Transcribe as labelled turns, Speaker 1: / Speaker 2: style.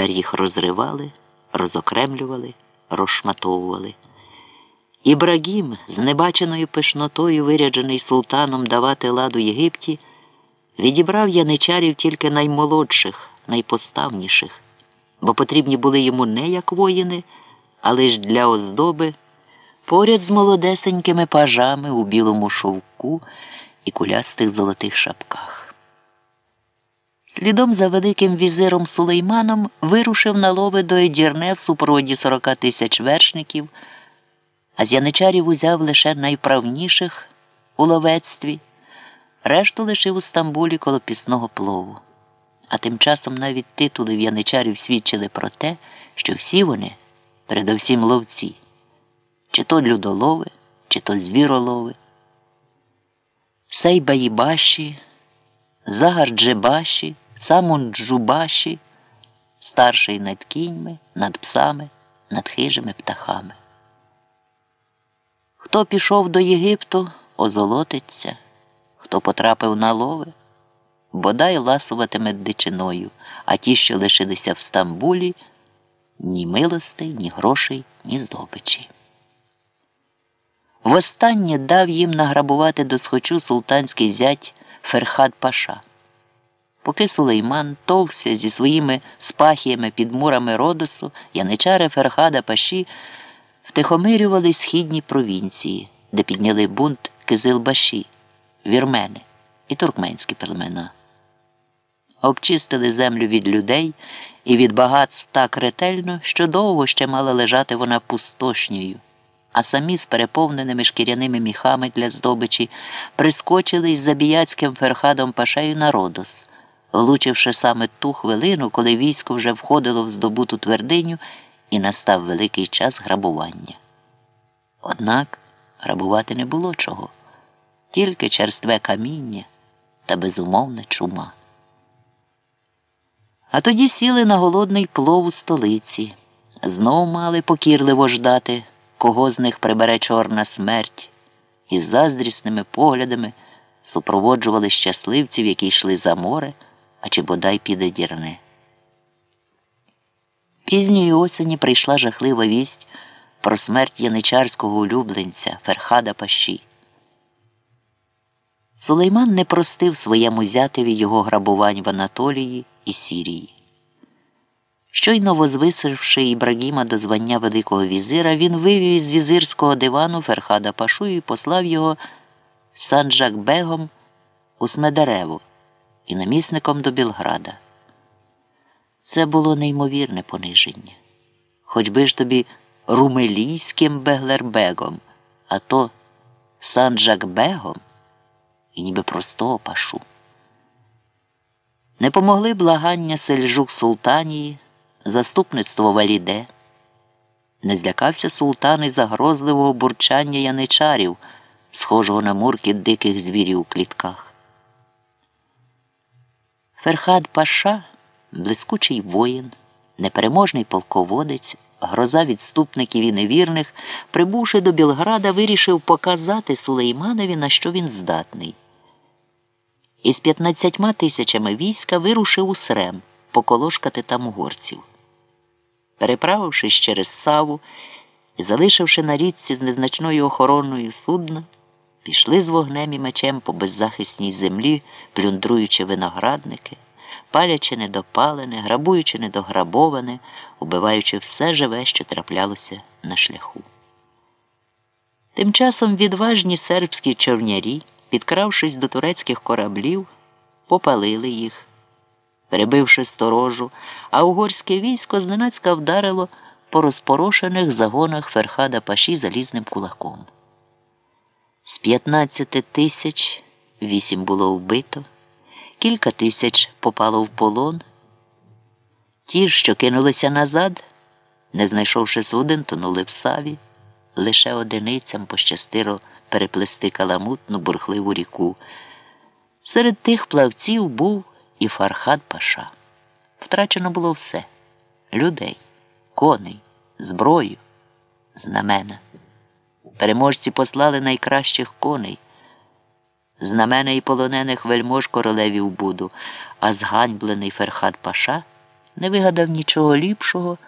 Speaker 1: Тепер їх розривали, розокремлювали, розшматовували. Ібрагім, з небаченою пишнотою, виряджений султаном давати ладу Єгипті, відібрав яничарів тільки наймолодших, найпоставніших, бо потрібні були йому не як воїни, а лиш для оздоби, поряд з молодесенькими пажами у білому шовку і кулястих золотих шапках. Слідом за великим візиром Сулейманом вирушив на лови до Едірне в супроводі 40 тисяч вершників, а з яничарів узяв лише найправніших у ловецтві, решту лишив у Стамбулі коло пісного плову. А тим часом навіть титули в яничарів свідчили про те, що всі вони, передовсім ловці, чи то людолови, чи то звіролови. Сейбаїбаші, Загарджебаші, Самунджубаші, старший над кіньми, над псами, над хижими птахами. Хто пішов до Єгипту, озолотиться, хто потрапив на лови, бодай ласуватиме дичиною, а ті, що лишилися в Стамбулі, ні милостей, ні грошей, ні здобичі. Востаннє дав їм награбувати до схочу султанський зять Ферхад-паша. Поки Сулейман товкся зі своїми спахіями під мурами Родосу, яничари Ферхада Паші втихомирювали східні провінції, де підняли бунт кизилбаші, вірмени і туркменські племена. Обчистили землю від людей і від багатств так ретельно, що довго ще мала лежати вона пусткою а самі з переповненими шкіряними міхами для здобичі прискочили із забіяцьким ферхадом пашею на Родос, влучивши саме ту хвилину, коли військо вже входило в здобуту твердиню і настав великий час грабування. Однак грабувати не було чого, тільки черстве каміння та безумовна чума. А тоді сіли на голодний плов у столиці, знов мали покірливо ждати кого з них прибере чорна смерть, і заздрісними поглядами супроводжували щасливців, які йшли за море, а чи бодай піде дірне. Пізньої осені прийшла жахлива вість про смерть яничарського улюбленця Ферхада Паші. Сулейман не простив своєму зятеві його грабувань в Анатолії і Сірії. Щойно возвисивши Ібрагіма до звання Великого візира, він вивів із візирського дивану Ферхада Пашу і послав його Санджак-бегом у Смедареву і намісником до Білграда. Це було неймовірне пониження. Хоч би ж тобі румелійським беглербегом, а то Санджак-бегом і ніби простого пашу. Не помогли благання сельжук Султанії заступництво валіде. Не злякався султан і загрозливого бурчання яничарів, схожого на мурки диких звірів у клітках. Ферхад Паша, блискучий воїн, непереможний полководець, гроза відступників і невірних, прибувши до Білграда, вирішив показати Сулейманові, на що він здатний. Із 15 тисячами війська вирушив у Срем поколошкати там угорців. Переправившись через саву і залишивши на річці з незначною охороною судна, пішли з вогнем і мечем по беззахисній землі, плюндруючи виноградники, палячи недопалене, грабуючи недограбоване, убиваючи все живе, що траплялося на шляху. Тим часом відважні сербські човнярі, підкравшись до турецьких кораблів, попалили їх перебивши сторожу, а угорське військо зненацька вдарило по розпорошених загонах Ферхада Паші залізним кулаком. З 15 тисяч вісім було вбито, кілька тисяч попало в полон. Ті, що кинулися назад, не знайшовши суден, тонули в саві, лише одиницям пощастило переплести каламутну бурхливу ріку. Серед тих плавців був і Фархад Паша. Втрачено було все людей, коней, зброю, знамена. Переможці послали найкращих коней, знамена і полонених вельмож королевів Буду, а зганьблений Ферхад Паша не вигадав нічого ліпшого.